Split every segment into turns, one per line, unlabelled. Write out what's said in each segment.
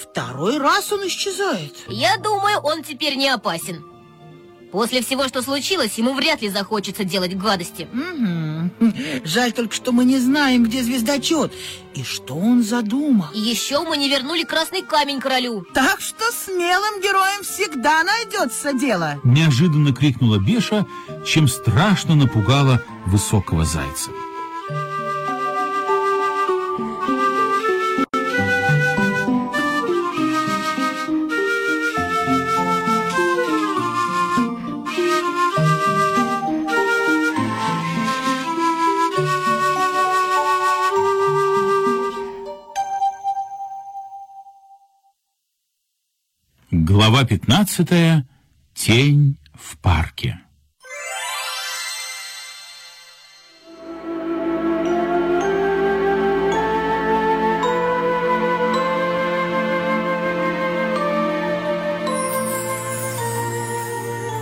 Второй раз он исчезает.
Я думаю, он теперь не опасен. После всего, что случилось, ему вряд ли захочется делать гадости.
Угу. Жаль только, что мы не знаем, где звездочет и что он задумал.
И еще мы не вернули красный камень королю.
Так что смелым героям всегда найдется дело.
Неожиданно крикнула Беша, чем страшно напугала высокого зайца. Глава 15. Тень в парке.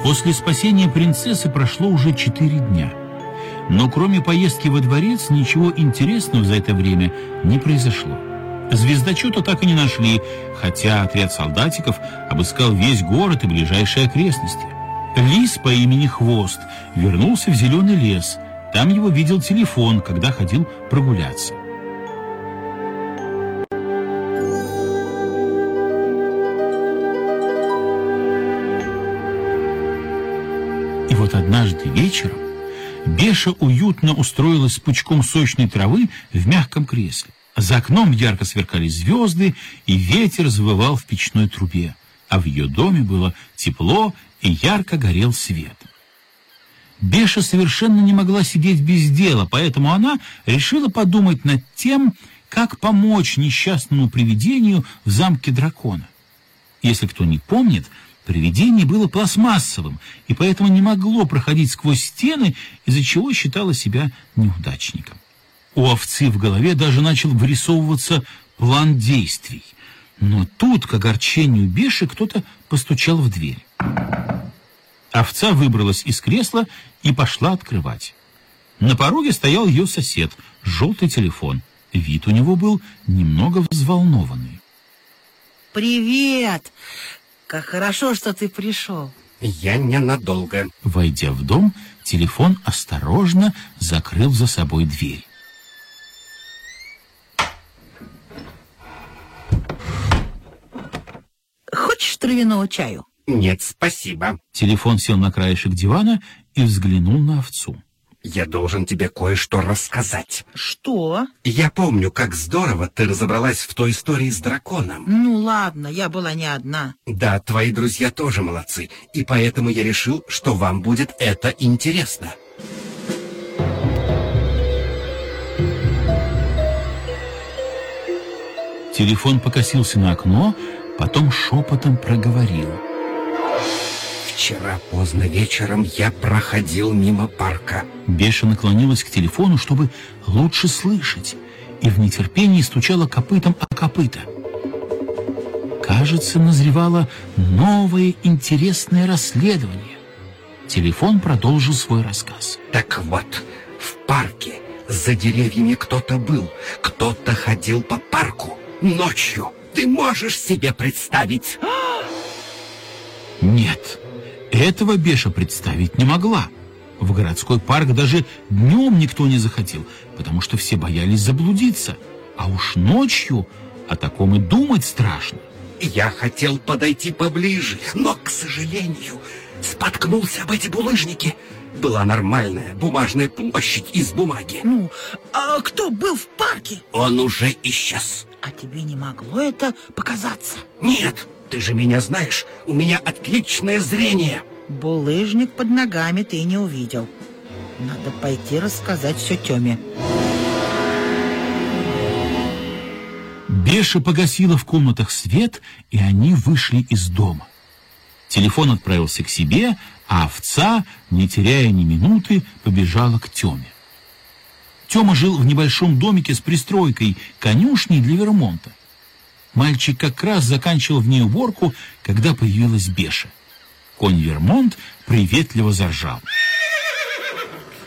После спасения принцессы прошло уже четыре дня. Но кроме поездки во дворец ничего интересного за это время не произошло. Звездочета так и не нашли, хотя отряд солдатиков обыскал весь город и ближайшие окрестности. Лис по имени Хвост вернулся в зеленый лес. Там его видел телефон, когда ходил прогуляться. И вот однажды вечером Беша уютно устроилась с пучком сочной травы в мягком кресле. За окном ярко сверкали звезды, и ветер завывал в печной трубе, а в ее доме было тепло и ярко горел свет. Беша совершенно не могла сидеть без дела, поэтому она решила подумать над тем, как помочь несчастному привидению в замке дракона. Если кто не помнит, привидение было пластмассовым, и поэтому не могло проходить сквозь стены, из-за чего считало себя неудачником. У овцы в голове даже начал вырисовываться план действий. Но тут, к огорчению Беши, кто-то постучал в дверь. Овца выбралась из кресла и пошла открывать. На пороге стоял ее сосед, желтый телефон. Вид у него был немного взволнованный.
Привет! Как хорошо, что ты пришел.
Я ненадолго.
Войдя в дом, телефон осторожно закрыл за собой дверь.
Травяного чаю?
Нет, спасибо.
Телефон сел на краешек дивана и взглянул на овцу.
Я должен тебе кое-что рассказать.
Что?
Я помню, как здорово ты разобралась в той истории с драконом.
Ну ладно, я была не одна.
Да, твои друзья тоже молодцы, и поэтому я решил, что вам будет это интересно.
Телефон покосился на окно, потом шепотом проговорил.
Вчера поздно вечером я проходил мимо парка.
Беша наклонилась к телефону, чтобы лучше слышать, и в нетерпении стучала копытом о копыта. Кажется, назревало новое интересное расследование. Телефон продолжил свой рассказ.
Так вот, в парке за деревьями кто-то был, кто-то ходил по парку ночью. Ты можешь себе представить?
Нет, этого Беша представить не могла. В городской парк даже днем никто не захотел, потому что все боялись заблудиться. А уж ночью о таком и думать страшно.
Я хотел подойти поближе, но, к сожалению, споткнулся об эти булыжники. Была нормальная бумажная площадь из бумаги.
Ну, а кто был в парке?
Он уже исчез.
А тебе не могло это показаться?
Нет, ты же меня знаешь, у меня отличное зрение.
Булыжник под ногами ты не увидел. Надо пойти рассказать все Теме.
Беша погасила в комнатах свет, и они вышли из дома. Телефон отправился к себе, а овца, не теряя ни минуты, побежала к Теме. Тема жил в небольшом домике с пристройкой, конюшней для Вермонта. Мальчик как раз заканчивал в ней уборку, когда появилась Беша. Конь Вермонт приветливо заржал.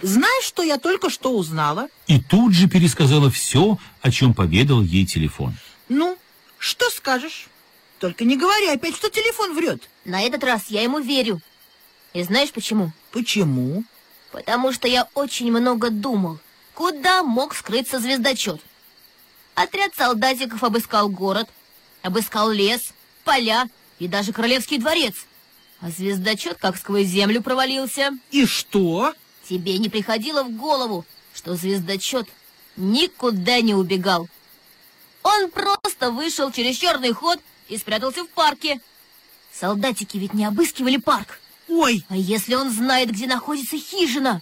Знаешь, что я только что узнала?
И тут же пересказала все, о чем поведал ей телефон.
Ну, что скажешь? Только не говори опять, что телефон врет.
На этот раз я ему верю. И знаешь почему?
Почему?
Потому что я очень много думал, куда мог скрыться звездочет. Отряд солдатиков обыскал город, обыскал лес, поля и даже королевский дворец. А звездочет как сквозь землю провалился.
И что?
Тебе не приходило в голову, что звездочет никуда не убегал. Он просто вышел через черный ход и спрятался в парке. Солдатики ведь не обыскивали парк.
Ой,
А если он знает, где находится хижина?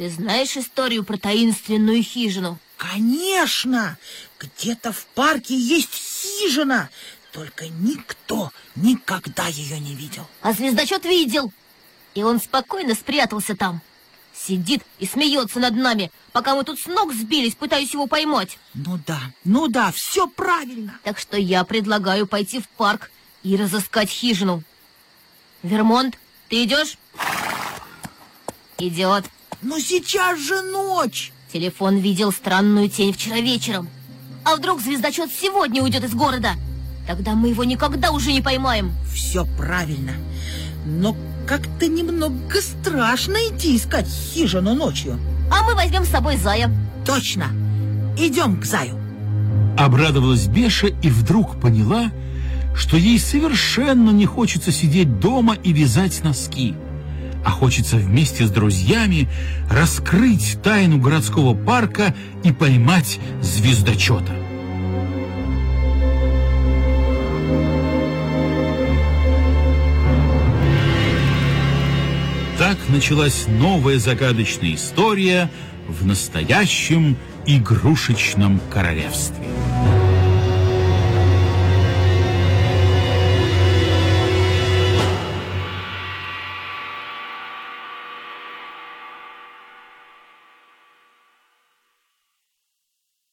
Ты знаешь историю про таинственную хижину?
конечно! Где-то в парке есть хижина, только никто никогда ее не видел.
А звездочет видел. И он спокойно спрятался там. Сидит и смеется над нами, пока мы тут с ног сбились, пытаясь его поймать.
Ну да, ну да, все правильно.
Так что я предлагаю пойти в парк и разыскать хижину. Вермонт, ты идешь? Идет.
Но сейчас же ночь.
Телефон видел странную тень вчера вечером. А вдруг звездочет сегодня уйдет из города? Тогда мы его никогда уже не поймаем.
Все правильно. Но как-то немного страшно идти искать хижину ночью.
А мы возьмем с собой Зая.
Точно. Идем к Заю.
Обрадовалась Беша и вдруг поняла, что ей совершенно не хочется сидеть дома и вязать носки, а хочется вместе с друзьями раскрыть тайну городского парка и поймать звездочета. Так началась новая загадочная история в настоящем игрушечном королевстве.